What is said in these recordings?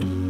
Mm-hmm.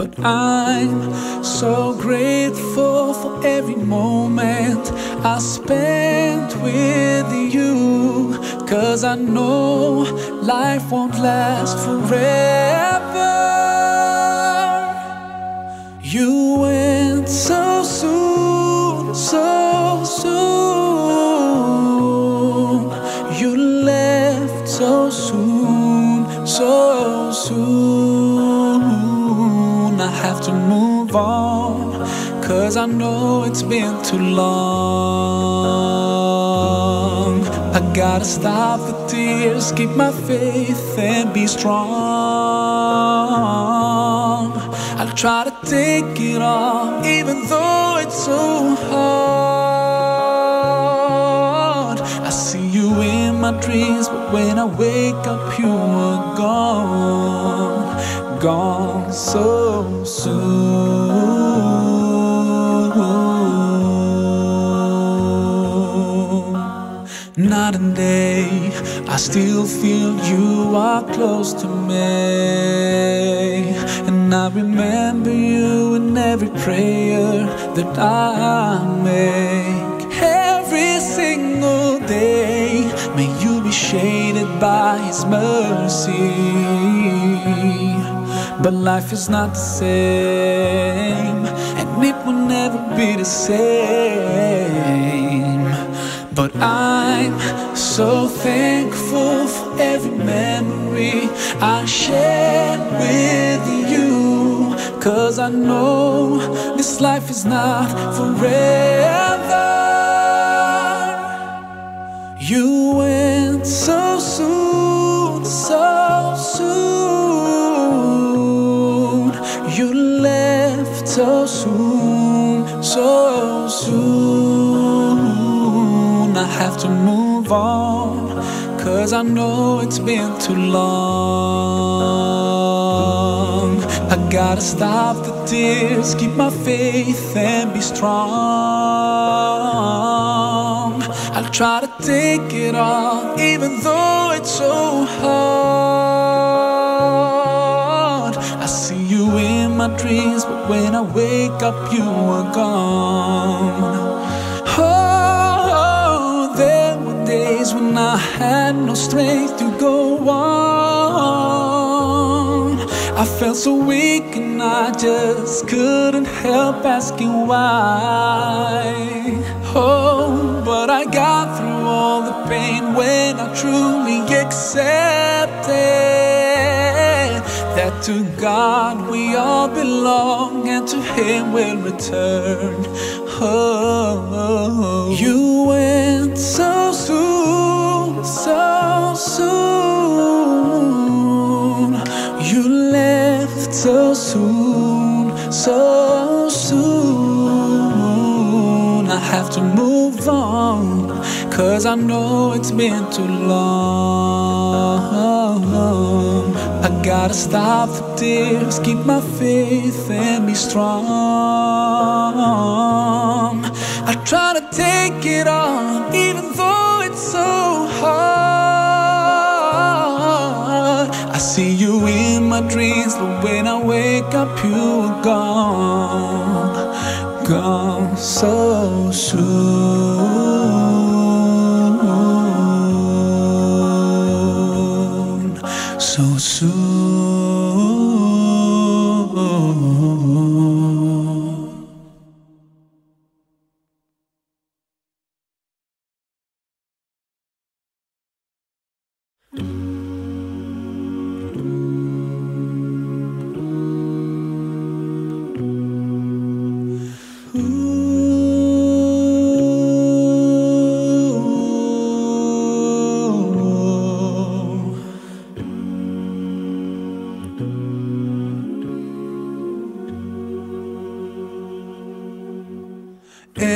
But I'm so grateful for every moment I spent with you. Cause I know life won't last forever. You went so have to move on, cause I know it's been too long. I gotta stop the tears, keep my faith, and be strong. I'll try to take it all, even though it's so hard. I see you in my dreams, but when I wake up, you are gone, gone so soon. Night and day, I still feel you are close to me. And I remember you in every prayer that I make. Every single day, may you be shaded by His mercy. But life is not the same, and it will never be the same. But I'm so thankful for every memory I shared with you. Cause I know this life is not forever. You went so soon, so so soon, so soon. I have to move on, cause I know it's been too long. I gotta stop the tears, keep my faith, and be strong. I'll try to take it all, even though it's so hard. My dreams, but when I wake up, you are gone. Oh, there were days when I had no strength to go on. I felt so weak and I just couldn't help asking why. Oh, but I got through all the pain when I truly accepted to God we all belong and to Him we'll return. Oh, you went so soon, so soon. You left so soon, so soon. I have to move on, cause I know it's been too long. Gotta stop the tears, keep my faith, and be strong. I try to take it on, even though it's so hard. I see you in my dreams, but when I wake up, you are gone, gone so soon,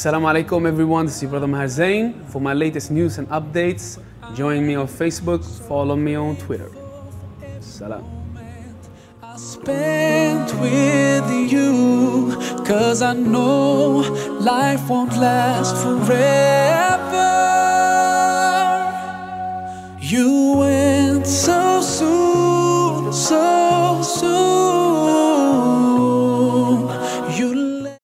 Assalamu alaikum everyone, this is your brother Maher Zain. For my latest news and updates, join me on Facebook, follow me on Twitter. Salam. I spent with you, cause I know life won't last forever.